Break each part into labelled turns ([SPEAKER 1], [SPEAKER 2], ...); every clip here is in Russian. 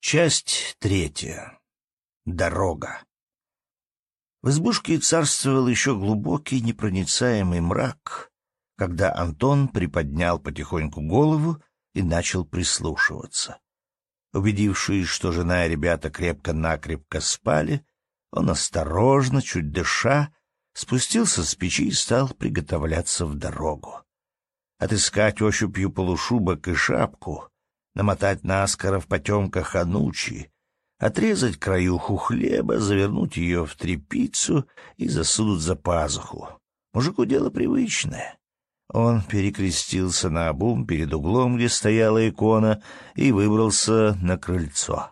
[SPEAKER 1] Часть третья. Дорога. В избушке царствовал еще глубокий непроницаемый мрак, когда Антон приподнял потихоньку голову и начал прислушиваться. Убедившись, что жена и ребята крепко-накрепко спали, он осторожно, чуть дыша, спустился с печи и стал приготовляться в дорогу. Отыскать ощупью полушубок и шапку — намотать наскоро в потемках анучи, отрезать краюху хлеба, завернуть ее в трепицу и засунуть за пазуху. Мужику дело привычное. Он перекрестился на обум перед углом, где стояла икона, и выбрался на крыльцо.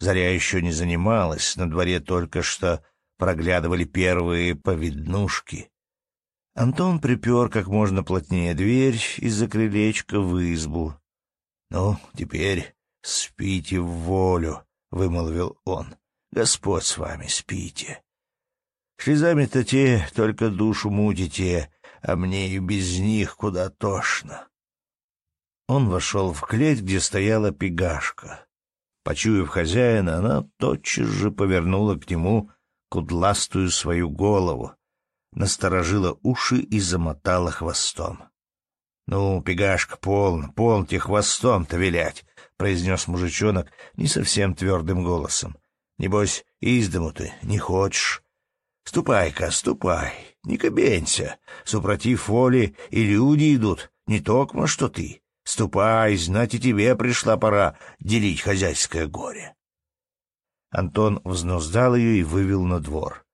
[SPEAKER 1] Заря еще не занималась, на дворе только что проглядывали первые повиднушки. Антон припер как можно плотнее дверь из-за крылечка в избу. «Ну, теперь спите в волю», — вымолвил он. «Господь с вами, спите». Слезами-то те только душу мутите, а мне и без них куда тошно. Он вошел в клеть, где стояла пегашка. Почуяв хозяина, она тотчас же повернула к нему кудластую свою голову, насторожила уши и замотала хвостом. «Ну, пигашка полно, полно хвостом-то вилять», — произнес мужичонок не совсем твердым голосом. «Небось, из дому ты не хочешь». «Ступай-ка, ступай, не кабенься, супротив воли и люди идут, не токмо что ты. Ступай, знать и тебе пришла пора делить хозяйское горе». Антон взнуздал ее и вывел на двор.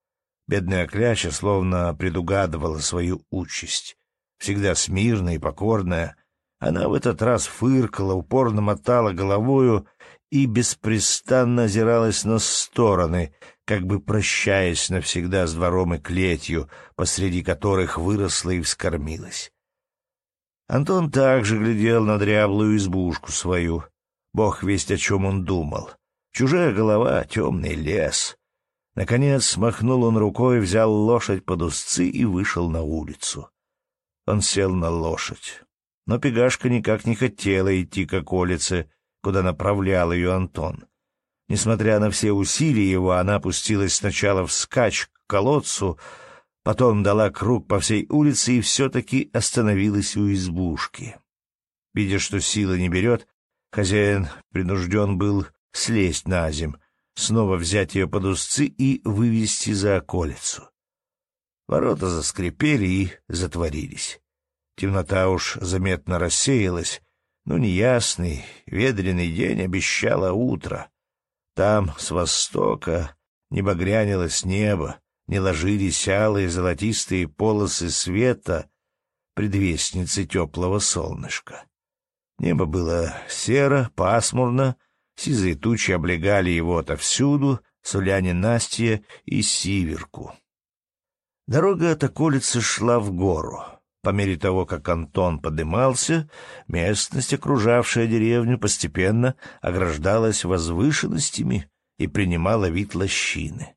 [SPEAKER 1] Бедная кляча словно предугадывала свою участь всегда смирная и покорная, она в этот раз фыркала, упорно мотала головою и беспрестанно озиралась на стороны, как бы прощаясь навсегда с двором и клетью, посреди которых выросла и вскормилась. Антон также глядел на дряблую избушку свою. Бог весть, о чем он думал. Чужая голова, темный лес. Наконец смахнул он рукой, взял лошадь под узцы и вышел на улицу. Он сел на лошадь. Но пегашка никак не хотела идти к околице, куда направлял ее Антон. Несмотря на все усилия его, она опустилась сначала вскачь к колодцу, потом дала круг по всей улице и все-таки остановилась у избушки. Видя, что сила не берет, хозяин принужден был слезть на земь, снова взять ее под узцы и вывести за околицу. Ворота заскрипели и затворились. Темнота уж заметно рассеялась, но неясный, ведреный день обещало утро. Там, с востока, не багрянилось небо, не ложились алые золотистые полосы света, предвестницы теплого солнышка. Небо было серо, пасмурно, сизые тучи облегали его отовсюду, суляне Настя и сиверку. Дорога от околицы шла в гору. По мере того, как Антон подымался, местность, окружавшая деревню, постепенно ограждалась возвышенностями и принимала вид лощины.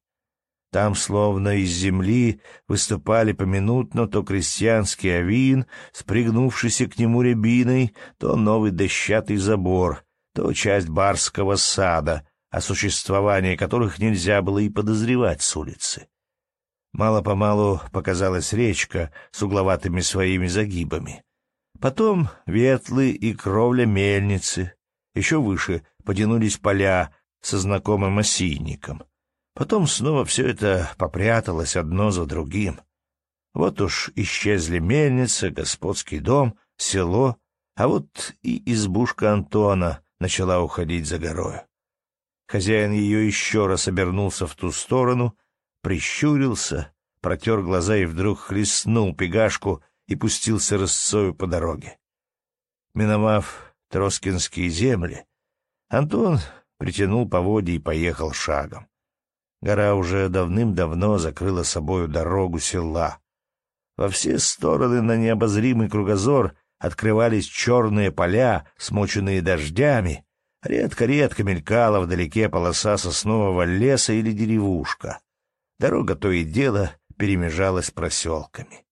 [SPEAKER 1] Там, словно из земли, выступали поминутно то крестьянский авин, спрыгнувшийся к нему рябиной, то новый дощатый забор, то часть барского сада, о существовании которых нельзя было и подозревать с улицы. Мало-помалу показалась речка с угловатыми своими загибами. Потом ветлы и кровля мельницы. Еще выше потянулись поля со знакомым осинником. Потом снова все это попряталось одно за другим. Вот уж исчезли мельница, господский дом, село, а вот и избушка Антона начала уходить за горою. Хозяин ее еще раз обернулся в ту сторону — прищурился, протер глаза и вдруг хлестнул пегашку и пустился рысцою по дороге. Миновав Троскинские земли, Антон притянул поводья и поехал шагом. Гора уже давным-давно закрыла собою дорогу села. Во все стороны на необозримый кругозор открывались черные поля, смоченные дождями. Редко-редко мелькала вдалеке полоса соснового леса или деревушка. Дорога то и дело перемежалась проселками.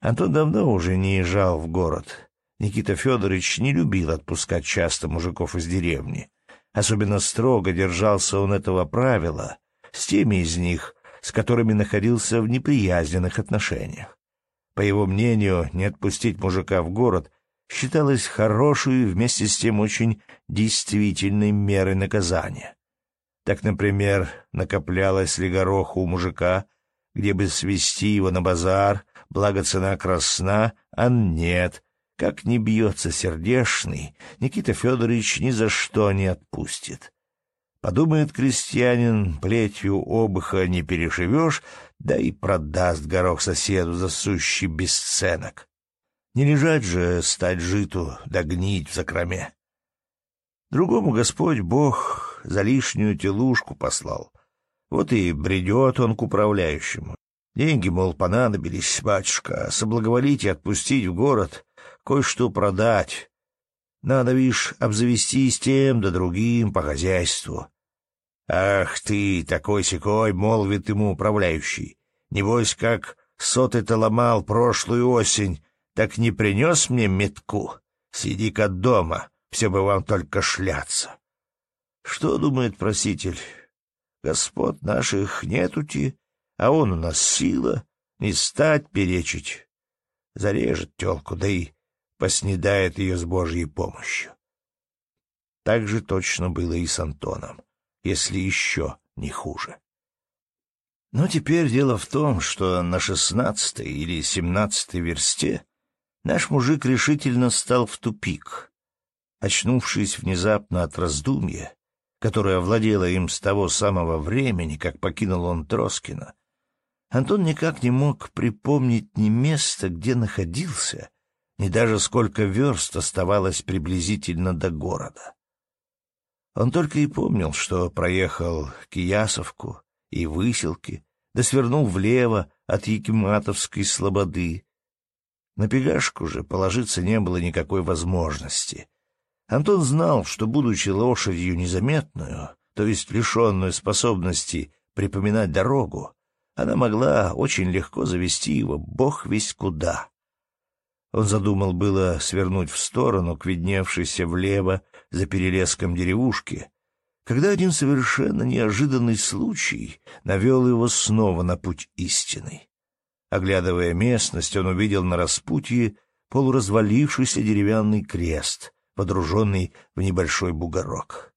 [SPEAKER 1] Антон давно уже не езжал в город. Никита Федорович не любил отпускать часто мужиков из деревни. Особенно строго держался он этого правила с теми из них, с которыми находился в неприязненных отношениях. По его мнению, не отпустить мужика в город считалось хорошей и вместе с тем очень действительной мерой наказания. Так, например, накоплялось ли гороха у мужика, где бы свести его на базар, благо цена красна, а нет. Как не бьется сердешный, Никита Федорович ни за что не отпустит. Подумает крестьянин, плетью обыха не перешивешь, да и продаст горох соседу за сущий бесценок. Не лежать же стать житу да в закроме. Другому Господь Бог за лишнюю телушку послал. Вот и бредет он к управляющему. Деньги, мол, понадобились, батюшка, соблаговолите отпустить в город, кое-что продать. Надо, вишь, обзавестись тем да другим по хозяйству. Ах ты, такой-сякой, молвит ему управляющий. Небось, как соты-то ломал прошлую осень, так не принес мне метку? Сиди-ка дома, все бы вам только шляться. Что думает проситель? Господ наших нетути, а он у нас сила, не стать перечить. Зарежет телку, да и поснедает ее с Божьей помощью. Так же точно было и с Антоном, если еще не хуже. Но теперь дело в том, что на шестнадцатой или семнадцатой версте наш мужик решительно стал в тупик. Очнувшись внезапно от раздумья, которая владела им с того самого времени, как покинул он Троскина, Антон никак не мог припомнить ни места, где находился, ни даже сколько верст оставалось приблизительно до города. Он только и помнил, что проехал Киясовку и Выселки, да свернул влево от Якиматовской слободы. На пегашку же положиться не было никакой возможности — Антон знал, что, будучи лошадью незаметную, то есть лишенную способности припоминать дорогу, она могла очень легко завести его бог весь куда. Он задумал было свернуть в сторону к видневшейся влево за перелеском деревушки, когда один совершенно неожиданный случай навел его снова на путь истины. Оглядывая местность, он увидел на распутье полуразвалившийся деревянный крест — подруженный в небольшой бугорок.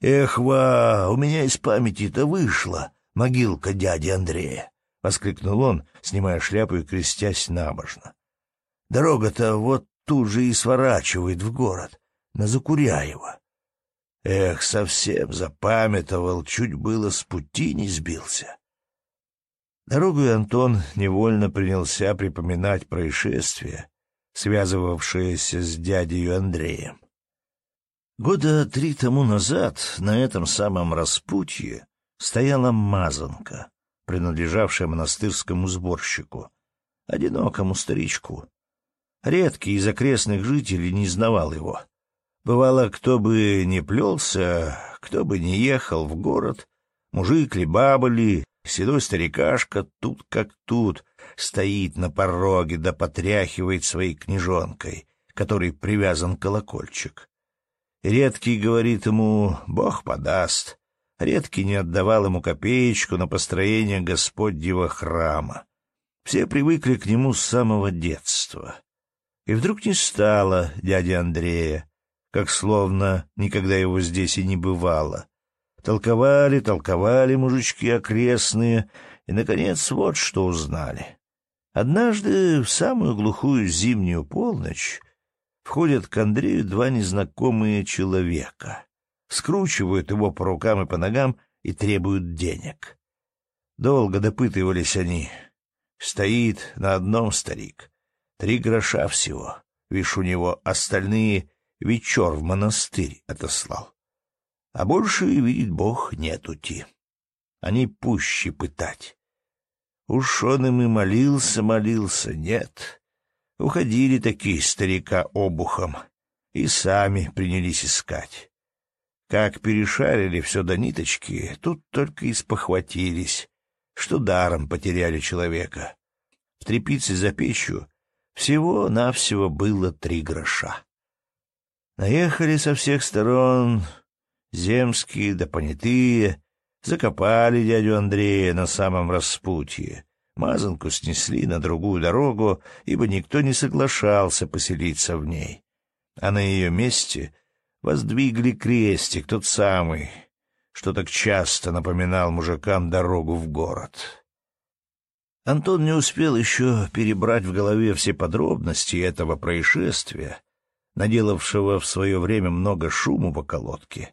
[SPEAKER 1] Эхва, у меня из памяти-то вышла могилка дяди Андрея!» — воскликнул он, снимая шляпу и крестясь набожно. «Дорога-то вот тут же и сворачивает в город, на Закуряево. Эх, совсем запамятовал, чуть было с пути не сбился». Дорогу Антон невольно принялся припоминать происшествие, связывавшаяся с дядей Андреем. Года три тому назад на этом самом распутье стояла мазанка, принадлежавшая монастырскому сборщику, одинокому старичку. Редкий из окрестных жителей не знавал его. Бывало, кто бы не плелся, кто бы не ехал в город, мужик ли, баба ли, седой старикашка тут как тут, стоит на пороге да потряхивает своей книжонкой, которой привязан колокольчик. Редкий говорит ему «Бог подаст», Редкий не отдавал ему копеечку на построение Господнего храма. Все привыкли к нему с самого детства. И вдруг не стало дяди Андрея, как словно никогда его здесь и не бывало. Толковали, толковали мужички окрестные, и, наконец, вот что узнали. Однажды в самую глухую зимнюю полночь входят к Андрею два незнакомые человека, скручивают его по рукам и по ногам и требуют денег. Долго допытывались они. Стоит на одном старик. Три гроша всего. Вишь, у него остальные вечер в монастырь отослал. А больше, видит Бог, нетути. Они пуще пытать. Уж он им и молился, молился, нет. Уходили такие старика обухом и сами принялись искать. Как перешарили все до ниточки, тут только и спохватились, что даром потеряли человека. В трепице за печью всего-навсего было три гроша. Наехали со всех сторон земские да понятые, Закопали дядю Андрея на самом распутье. Мазанку снесли на другую дорогу, ибо никто не соглашался поселиться в ней. А на ее месте воздвигли крестик, тот самый, что так часто напоминал мужикам дорогу в город. Антон не успел еще перебрать в голове все подробности этого происшествия, наделавшего в свое время много шуму в околотке,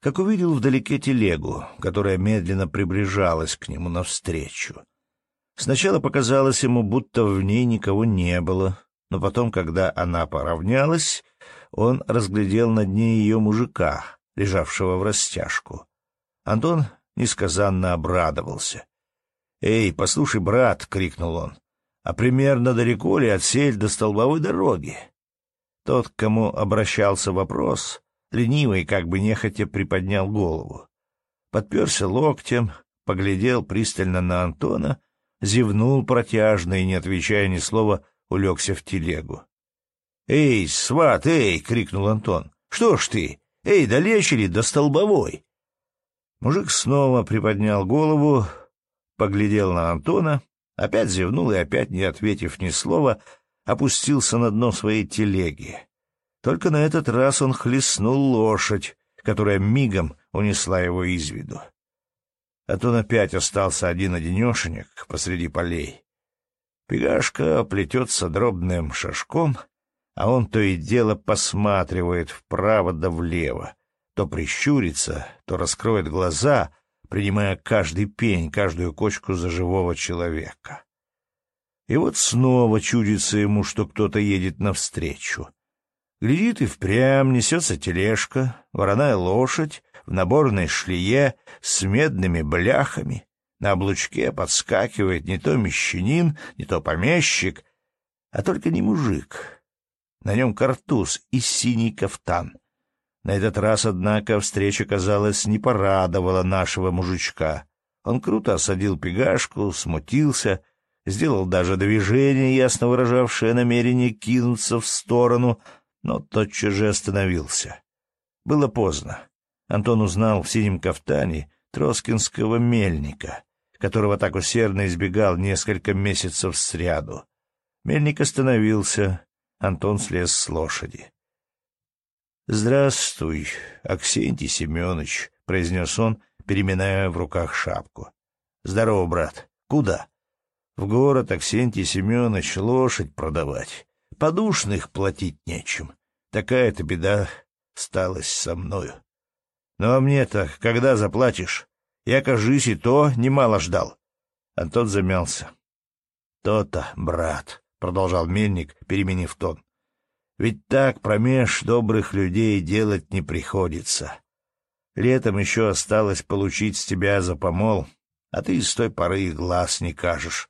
[SPEAKER 1] как увидел вдалеке телегу, которая медленно приближалась к нему навстречу. Сначала показалось ему, будто в ней никого не было, но потом, когда она поравнялась, он разглядел на дне ее мужика, лежавшего в растяжку. Антон несказанно обрадовался. «Эй, послушай, брат!» — крикнул он. «А примерно далеко ли от сель до столбовой дороги?» Тот, к кому обращался вопрос, Ленивый, как бы нехотя, приподнял голову. Подперся локтем, поглядел пристально на Антона, зевнул протяжно и, не отвечая ни слова, улегся в телегу. — Эй, сват, эй! — крикнул Антон. — Что ж ты? Эй, долечили до столбовой! Мужик снова приподнял голову, поглядел на Антона, опять зевнул и опять, не ответив ни слова, опустился на дно своей телеги. Только на этот раз он хлестнул лошадь, которая мигом унесла его из виду. А то опять остался один-одинешенек посреди полей. Пегашка плетется дробным шажком, а он то и дело посматривает вправо да влево, то прищурится, то раскроет глаза, принимая каждый пень, каждую кочку за живого человека. И вот снова чудится ему, что кто-то едет навстречу — Глядит и впрямь несется тележка, вороная лошадь в наборной шлее с медными бляхами. На облучке подскакивает не то мещанин, не то помещик, а только не мужик. На нем картуз и синий кафтан. На этот раз, однако, встреча, казалось, не порадовала нашего мужичка. Он круто осадил пегашку, смутился, сделал даже движение, ясно выражавшее намерение кинуться в сторону — но тотчас же остановился. Было поздно. Антон узнал в синем кафтане троскинского мельника, которого так усердно избегал несколько месяцев сряду. Мельник остановился, Антон слез с лошади. «Здравствуй, Аксентий Семенович», — произнес он, переминая в руках шапку. «Здорово, брат. Куда?» «В город, Аксентий Семенович, лошадь продавать подушных платить нечем. Такая-то беда сталась со мною. Ну а мне-то когда заплатишь? Я, кажись, и то немало ждал. Антон замялся. «То-то, брат», — продолжал мельник, переменив тон. «Ведь так промеж добрых людей делать не приходится. Летом еще осталось получить с тебя за помол, а ты с той поры и глаз не кажешь.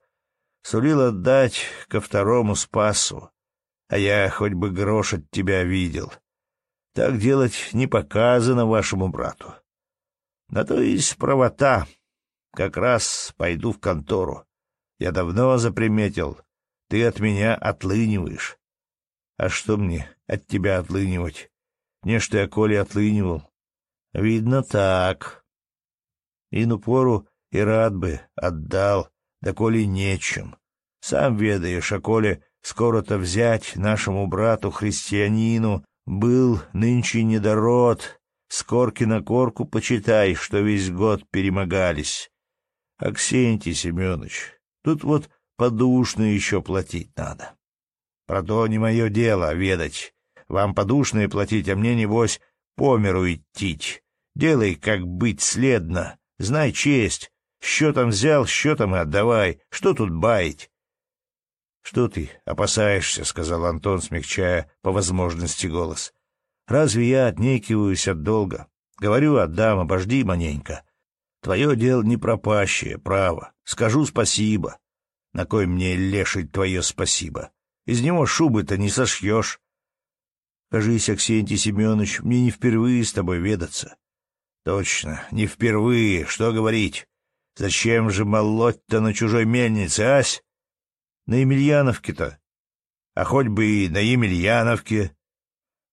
[SPEAKER 1] Сулил отдать ко второму спасу, а я хоть бы грош от тебя видел. Так делать не показано вашему брату. На то есть правота. Как раз пойду в контору. Я давно заприметил. Ты от меня отлыниваешь. А что мне от тебя отлынивать? Не что я Коле отлынивал. Видно так. И ну пору и рад бы, отдал, да Коле нечем. Сам ведаешь, а Коле Скоро-то взять нашему брату-христианину был нынче недород, Скорки на корку почитай, что весь год перемогались. Аксентий Семенович, тут вот подушные еще платить надо. Про то не мое дело ведать. Вам подушные платить, а мне, небось, померу миру идтить. Делай, как быть следно, знай честь. Счетом взял, счетом и отдавай. Что тут баять? «Что ты, опасаешься?» — сказал Антон, смягчая по возможности голос. «Разве я отнекиваюсь от долга? Говорю, отдам, обожди маненько. Твое дело не пропащее, право. Скажу спасибо. На кой мне лешить твое спасибо? Из него шубы-то не сошьешь». «Кажись, Аксентий Семенович, мне не впервые с тобой ведаться». «Точно, не впервые, что говорить. Зачем же молоть-то на чужой мельнице, ась?» на Емельяновке-то? А хоть бы и на Емельяновке.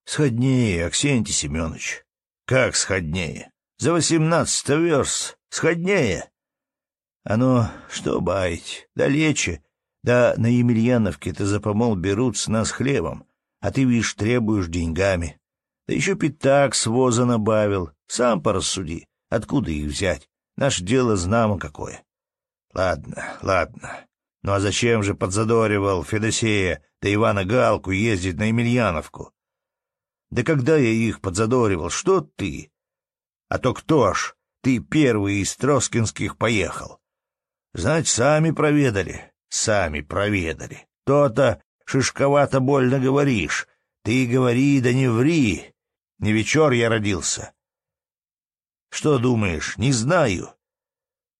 [SPEAKER 1] Сходнее, Аксентий Семенович. Как сходнее? За восемнадцать верст. Сходнее. Оно, что баять, далече. Да на Емельяновке-то за помол берут с нас хлебом, а ты, видишь, требуешь деньгами. Да еще пятак с воза набавил. Сам порассуди, откуда их взять. Наше дело знамо какое. Ладно, ладно. Ну а зачем же подзадоривал Федосея да Ивана Галку ездить на Емельяновку? Да когда я их подзадоривал, что ты? А то кто ж, ты первый из Троскинских поехал. Знать, сами проведали, сами проведали. То-то шишковато больно говоришь. Ты говори, да не ври. Не вечер я родился. Что думаешь, не знаю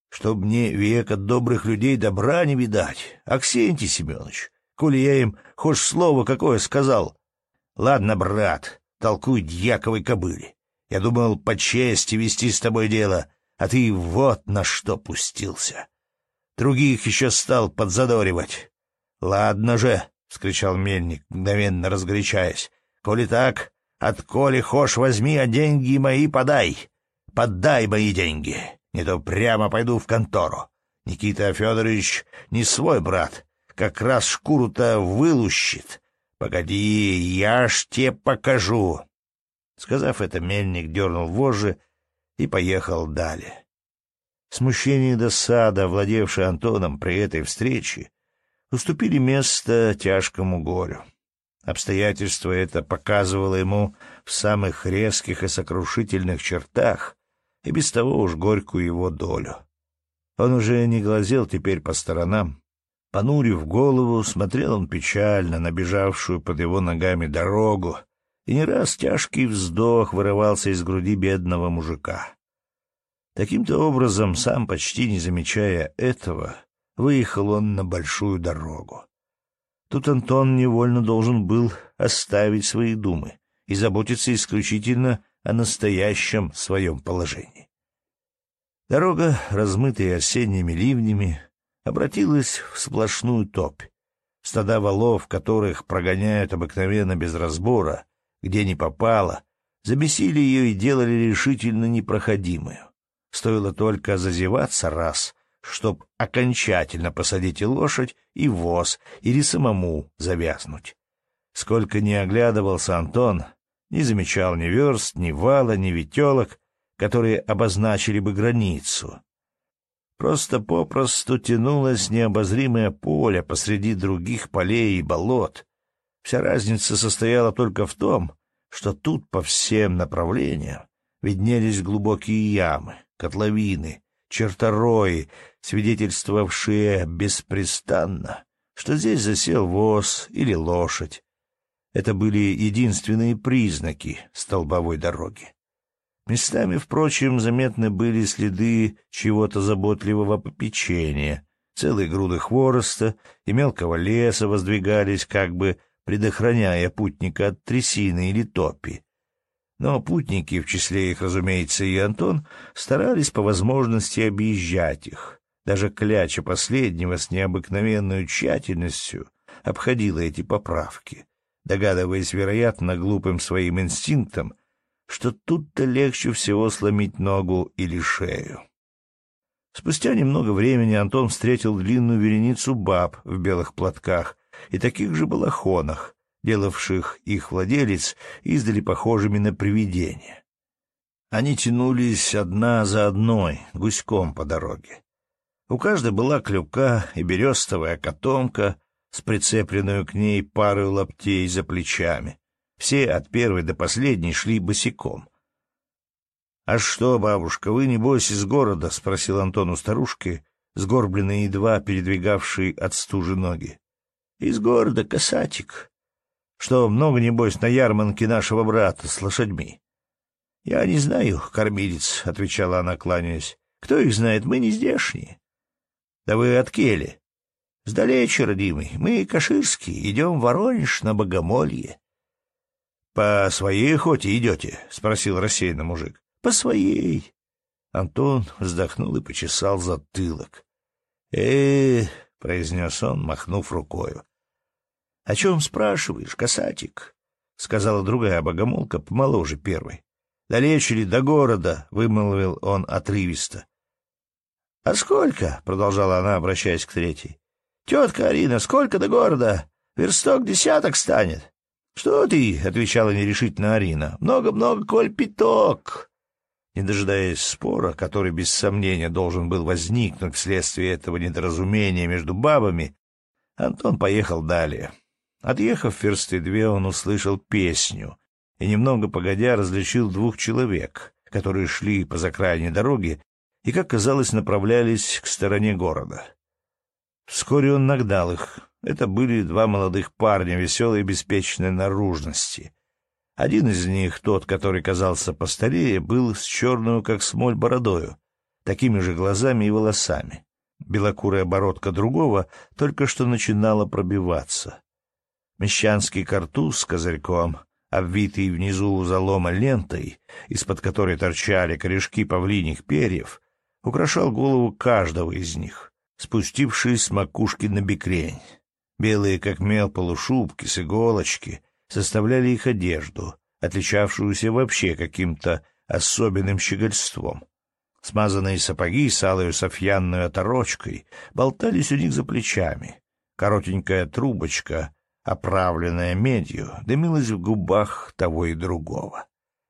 [SPEAKER 1] чтоб мне век от добрых людей добра не видать. Аксентий Семенович, коли я им хоть слово какое сказал. Ладно, брат, толкуй дьяковой кобыли. Я думал, по чести вести с тобой дело, а ты вот на что пустился. Других еще стал подзадоривать. Ладно же, — скричал мельник, мгновенно разгорячаясь, — коли так, от коли хошь возьми, а деньги мои подай. подай мои деньги не то прямо пойду в контору. Никита Федорович не свой брат, как раз шкуру-то вылущит. Погоди, я ж тебе покажу. Сказав это, мельник дернул вожжи и поехал далее. Смущение и досада, владевшие Антоном при этой встрече, уступили место тяжкому горю. Обстоятельство это показывало ему в самых резких и сокрушительных чертах, и без того уж горькую его долю. Он уже не глазел теперь по сторонам. Понурив голову, смотрел он печально на бежавшую под его ногами дорогу, и не раз тяжкий вздох вырывался из груди бедного мужика. Таким-то образом, сам почти не замечая этого, выехал он на большую дорогу. Тут Антон невольно должен был оставить свои думы и заботиться исключительно о настоящем своем положении. Дорога, размытая осенними ливнями, обратилась в сплошную топь. Стада валов, которых прогоняют обыкновенно без разбора, где не попало, забесили ее и делали решительно непроходимую. Стоило только зазеваться раз, чтоб окончательно посадить и лошадь, и воз, или самому завязнуть. Сколько не оглядывался Антон, не замечал ни верст, ни вала, ни ветелок, которые обозначили бы границу. Просто попросту тянулось необозримое поле посреди других полей и болот. Вся разница состояла только в том, что тут по всем направлениям виднелись глубокие ямы, котловины, черторои, свидетельствовавшие беспрестанно, что здесь засел воз или лошадь, это были единственные признаки столбовой дороги. Местами, впрочем, заметны были следы чего-то заботливого попечения. Целые груды хвороста и мелкого леса воздвигались, как бы предохраняя путника от трясины или топи. Но путники, в числе их, разумеется, и Антон, старались по возможности объезжать их. Даже кляча последнего с необыкновенной тщательностью обходила эти поправки — догадываясь, вероятно, глупым своим инстинктом, что тут-то легче всего сломить ногу или шею. Спустя немного времени Антон встретил длинную вереницу баб в белых платках и таких же балахонах, делавших их владелец издали похожими на привидения. Они тянулись одна за одной, гуськом по дороге. У каждой была клюка и берестовая котомка, с прицепленную к ней парой лаптей за плечами. Все от первой до последней шли босиком. — А что, бабушка, вы, не небось, из города? — спросил Антон у старушки, сгорбленной едва передвигавшей от стужи ноги. — Из города, касатик. — Что, много, небось, на ярмарке нашего брата с лошадьми? — Я не знаю, кормилец, — отвечала она, кланяясь. — Кто их знает, мы не здешние. — Да вы от Кели. Сдалече, родимый, мы, Каширские, идем в Воронеж на Богомолье. — По своей охоте идете? — спросил рассеянно мужик. — По своей. Антон вздохнул и почесал затылок. э произнес он, махнув рукою. — О чем спрашиваешь, касатик? — сказала другая богомолка, помоложе первой. — Далече ли до города? — вымолвил он отрывисто. — А сколько? — продолжала она, обращаясь к третьей. «Тетка Арина, сколько до города? Версток десяток станет». «Что ты?» — отвечала нерешительно Арина. «Много-много, коль пяток». Не дожидаясь спора, который, без сомнения, должен был возникнуть вследствие этого недоразумения между бабами, Антон поехал далее. Отъехав в версты две, он услышал песню и, немного погодя, различил двух человек, которые шли по закраине дороги и, как казалось, направлялись к стороне города. Вскоре он нагнал их. Это были два молодых парня веселой и беспечной наружности. Один из них, тот, который казался постарее, был с черную, как смоль, бородою, такими же глазами и волосами. Белокурая бородка другого только что начинала пробиваться. Мещанский картуз с козырьком, обвитый внизу залома лентой, из-под которой торчали корешки павлиних перьев, украшал голову каждого из них спустившие с макушки на бекрень. Белые, как мел, полушубки с иголочки составляли их одежду, отличавшуюся вообще каким-то особенным щегольством. Смазанные сапоги с алою софьянной оторочкой болтались у них за плечами. Коротенькая трубочка, оправленная медью, дымилась в губах того и другого.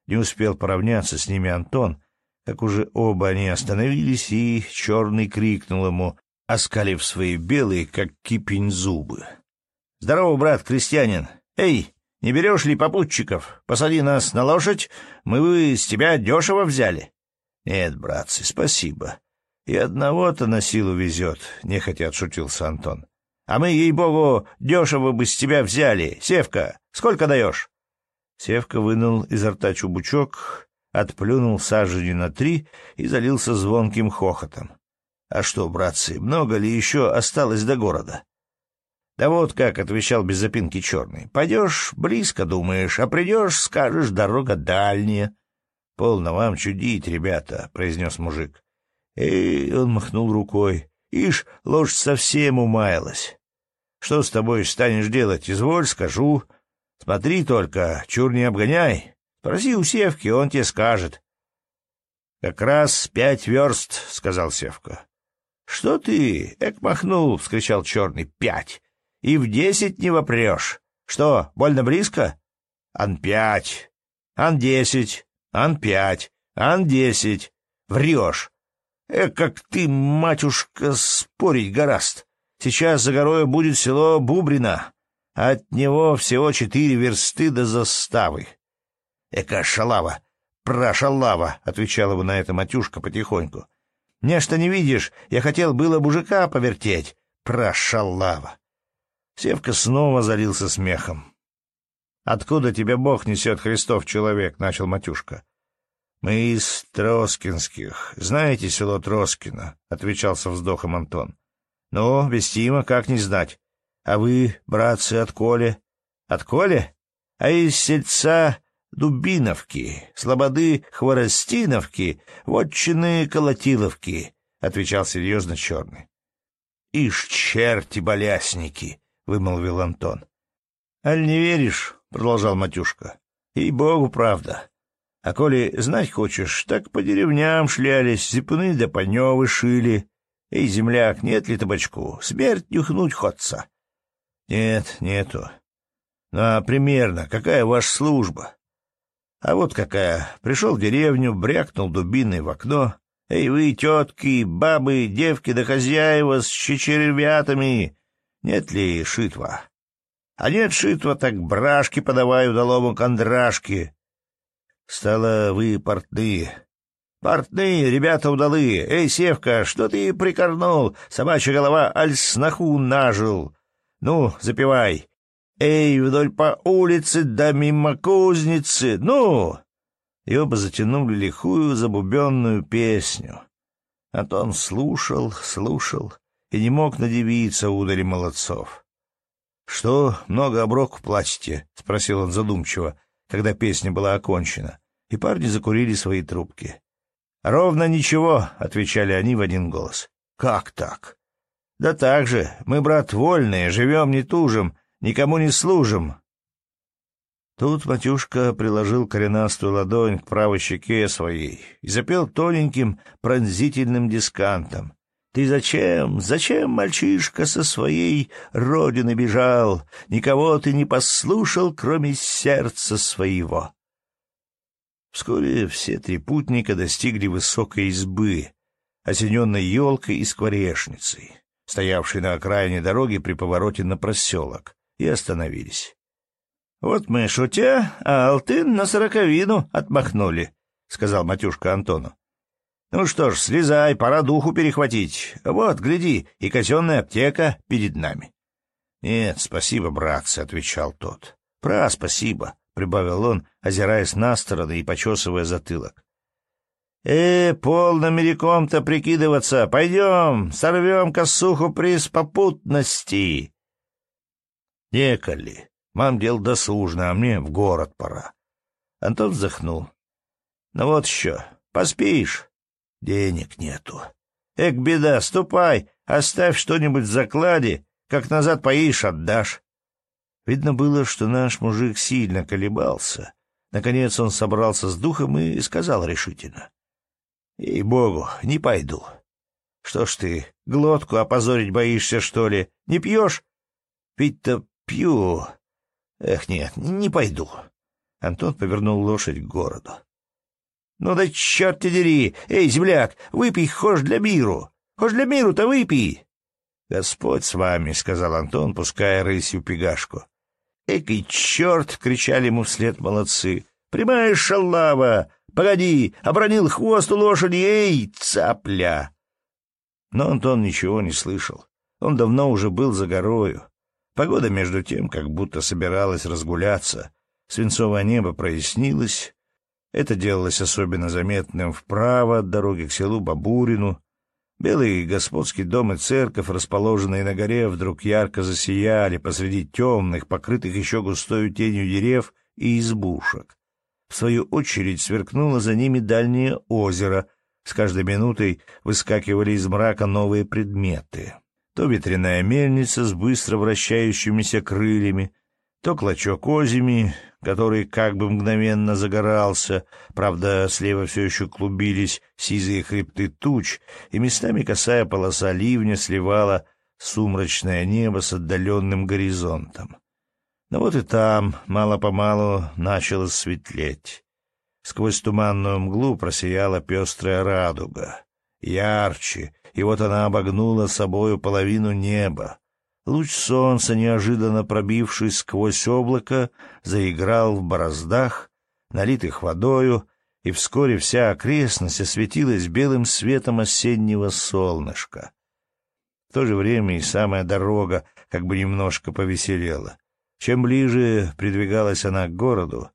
[SPEAKER 1] Не успел поравняться с ними Антон, как уже оба они остановились, и Черный крикнул ему оскалив свои белые, как кипень, зубы. — Здорово, брат, крестьянин. Эй, не берешь ли попутчиков? Посади нас на лошадь, мы бы с тебя дешево взяли. — Нет, братцы, спасибо. И одного-то на силу везет, — нехотя отшутился Антон. — А мы, ей-богу, дешево бы с тебя взяли. Севка, сколько даешь? Севка вынул изо рта чубучок, отплюнул сажени на три и залился звонким хохотом. А что, братцы, много ли еще осталось до города? Да вот как, — отвечал без запинки черный, — пойдешь близко, думаешь, а придешь, скажешь, дорога дальняя. — Полно вам чудить, ребята, — произнес мужик. И он махнул рукой. Ишь, лошадь совсем умаялась. Что с тобой станешь делать? Изволь, скажу. Смотри только, чур не обгоняй. Спроси у Севки, он тебе скажет. — Как раз пять верст, — сказал Севка. «Что ты?» — Эк махнул, — вскричал черный. «Пять! И в десять не вопрешь! Что, больно близко?» «Ан пять! Ан десять! Ан пять! Ан десять! Врешь! Эк, как ты, матюшка, спорить гораст! Сейчас за горою будет село Бубрино, от него всего четыре версты до заставы». «Эка шалава! Прошалава!» — отвечала бы на это матюшка потихоньку. Нечто не видишь, я хотел было мужика повертеть. Прошалава!» Севка снова залился смехом. «Откуда тебя Бог несет, Христов человек?» — начал Матюшка. «Мы из Троскинских. Знаете село Троскино?» — отвечал со вздохом Антон. «Ну, Вестима, как не знать. А вы, братцы, от Коли?» «От Коли? А из сельца Дубиновки, Слободы Хворостиновки, Вотчины Колотиловки, — отвечал серьезно Черный. — Ишь, черти болясники! — вымолвил Антон. — Аль не веришь? — продолжал Матюшка. — И богу правда. А коли знать хочешь, так по деревням шлялись, зипны да паневы шили. Эй, земляк, нет ли табачку? Смерть нюхнуть хочется. — Нет, нету. — Ну, а примерно, какая ваша служба? А вот какая. Пришел в деревню, брякнул дубиной в окно. Эй вы, тетки, бабы, девки да хозяева с чечеревятами, нет ли шитва? А нет шитва, так брашки подавай удалому кондрашки. Стало вы портные. Портные, ребята удалые. Эй, Севка, что ты прикорнул? Собачья голова аль сноху нажил. Ну, запивай. Эй, вдоль по улице, да мимо кузницы, ну!» И оба затянули лихую забубенную песню. Антон слушал, слушал и не мог надевиться ударе молодцов. «Что, много брок в платье? — спросил он задумчиво, когда песня была окончена, и парни закурили свои трубки. «Ровно ничего», — отвечали они в один голос. «Как так?» «Да так же. Мы, брат, вольные, живем, не тужим, Никому не служим!» Тут Матюшка приложил коренастую ладонь к правой щеке своей и запел тоненьким пронзительным дискантом. «Ты зачем, зачем, мальчишка, со своей родины бежал? Никого ты не послушал, кроме сердца своего!» Вскоре все три путника достигли высокой избы, осененной елкой и скворечницей, стоявшей на окраине дороги при повороте на проселок и остановились. «Вот мы, шутя, а Алтын на сороковину отмахнули», — сказал Матюшка Антону. «Ну что ж, слезай, пора духу перехватить. Вот, гляди, и казенная аптека перед нами». «Нет, спасибо, братцы», — отвечал тот. «Пра, спасибо», — прибавил он, озираясь на стороны и почесывая затылок. «Э, полно мериком-то прикидываться! Пойдем, сорвем косуху приз попутности!» Неколи. Мам дел досужно, а мне в город пора. Антон вздохнул. Ну вот еще, поспишь? Денег нету. Эк, беда, ступай, оставь что-нибудь в закладе, как назад поишь, отдашь. Видно было, что наш мужик сильно колебался. Наконец он собрался с духом и сказал решительно. — Ей-богу, не пойду. — Что ж ты, глотку опозорить боишься, что ли? Не пьешь? Пить-то Пью. Эх, нет, не пойду. Антон повернул лошадь к городу. «Ну да черт тебе дери! Эй, земляк, выпей, хошь для миру! Хошь для миру-то выпей!» «Господь с вами», — сказал Антон, пуская рысью пегашку. и черт!» — кричали ему вслед молодцы. «Прямая шалава! Погоди! Обронил хвост у лошади! Эй, цапля!» Но Антон ничего не слышал. Он давно уже был за горою. Погода, между тем, как будто собиралась разгуляться. Свинцовое небо прояснилось. Это делалось особенно заметным вправо от дороги к селу Бабурину. Белые господский дом и церковь, расположенные на горе, вдруг ярко засияли посреди темных, покрытых еще густой тенью дерев и избушек. В свою очередь сверкнуло за ними дальнее озеро. С каждой минутой выскакивали из мрака новые предметы то ветряная мельница с быстро вращающимися крыльями, то клочок озими, который как бы мгновенно загорался, правда, слева все еще клубились сизые хребты туч, и местами косая полоса ливня сливала сумрачное небо с отдаленным горизонтом. Но вот и там мало-помалу начало светлеть. Сквозь туманную мглу просияла пестрая радуга. Ярче, и вот она обогнула собою половину неба. Луч солнца, неожиданно пробившись сквозь облако, заиграл в бороздах, налитых водою, и вскоре вся окрестность осветилась белым светом осеннего солнышка. В то же время и самая дорога как бы немножко повеселела. Чем ближе придвигалась она к городу,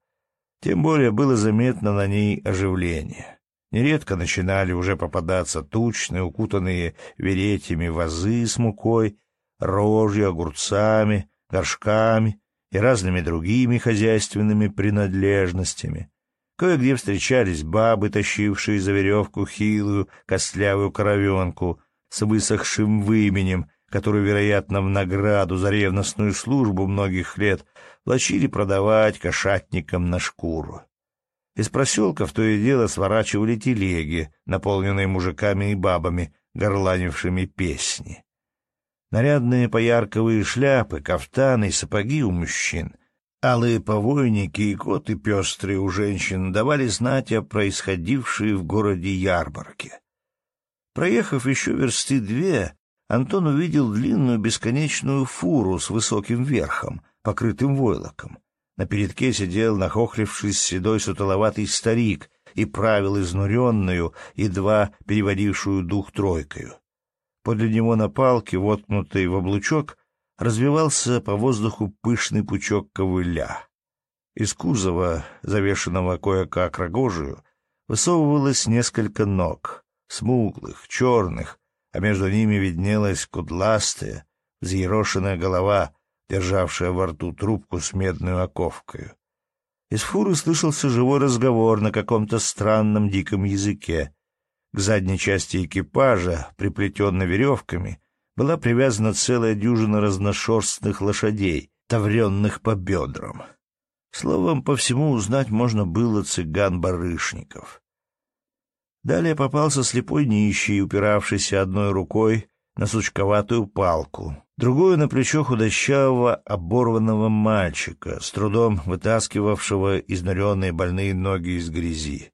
[SPEAKER 1] тем более было заметно на ней оживление. Нередко начинали уже попадаться тучные, укутанные веретями вазы с мукой, рожью, огурцами, горшками и разными другими хозяйственными принадлежностями. Кое-где встречались бабы, тащившие за веревку хилую, костлявую коровенку с высохшим выменем, которую, вероятно, в награду за ревностную службу многих лет влачили продавать кошатникам на шкуру. Из проселков то и дело сворачивали телеги, наполненные мужиками и бабами, горланившими песни. Нарядные поярковые шляпы, кафтаны и сапоги у мужчин, алые повойники и коты пестрые у женщин давали знать о происходившей в городе ярмарке. Проехав еще версты две, Антон увидел длинную бесконечную фуру с высоким верхом, покрытым войлоком. На передке сидел, нахохлившись, седой сутоловатый старик и правил изнуренную, едва переводившую дух тройкою. Подле него на палке, воткнутой в облучок, развивался по воздуху пышный пучок ковыля. Из кузова, завешенного кое-как рогожию, высовывалось несколько ног, смуглых, черных, а между ними виднелась кудластая, взъерошенная голова — державшая во рту трубку с медной оковкой. Из фуры слышался живой разговор на каком-то странном диком языке. К задней части экипажа, приплетенной веревками, была привязана целая дюжина разношерстных лошадей, тавренных по бедрам. Словом, по всему узнать можно было цыган-барышников. Далее попался слепой нищий, упиравшийся одной рукой на сучковатую палку, другую на плечо худощавого, оборванного мальчика, с трудом вытаскивавшего изнуренные больные ноги из грязи.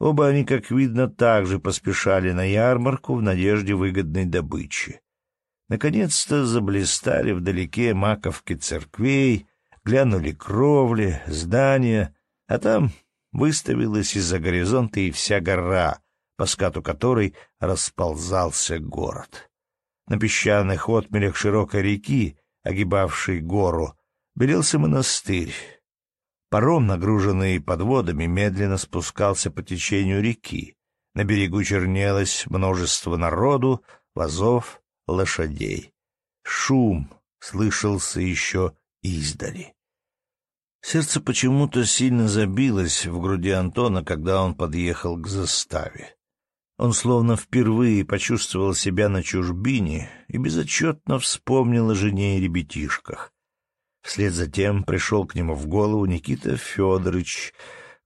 [SPEAKER 1] Оба они, как видно, также поспешали на ярмарку в надежде выгодной добычи. Наконец-то заблистали вдалеке маковки церквей, глянули кровли, здания, а там выставилась из-за горизонта и вся гора, по скату которой расползался город на песчаных отмелях широкой реки, огибавшей гору, белился монастырь. Паром, нагруженный подводами, медленно спускался по течению реки. На берегу чернелось множество народу, вазов, лошадей. Шум слышался еще издали. Сердце почему-то сильно забилось в груди Антона, когда он подъехал к заставе. Он словно впервые почувствовал себя на чужбине и безотчетно вспомнил о жене и ребятишках. Вслед за тем пришел к нему в голову Никита Федорович,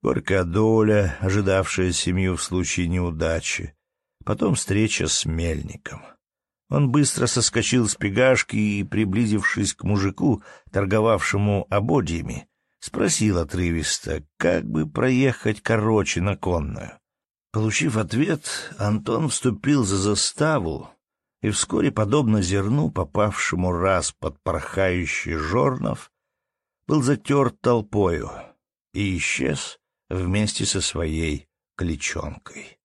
[SPEAKER 1] горькая доля, ожидавшая семью в случае неудачи. Потом встреча с мельником. Он быстро соскочил с пегашки и, приблизившись к мужику, торговавшему ободьями, спросил отрывисто, как бы проехать короче на конную. Получив ответ, Антон вступил за заставу и вскоре, подобно зерну, попавшему раз под порхающий жорнов, был затерт толпою и исчез вместе со своей кличонкой.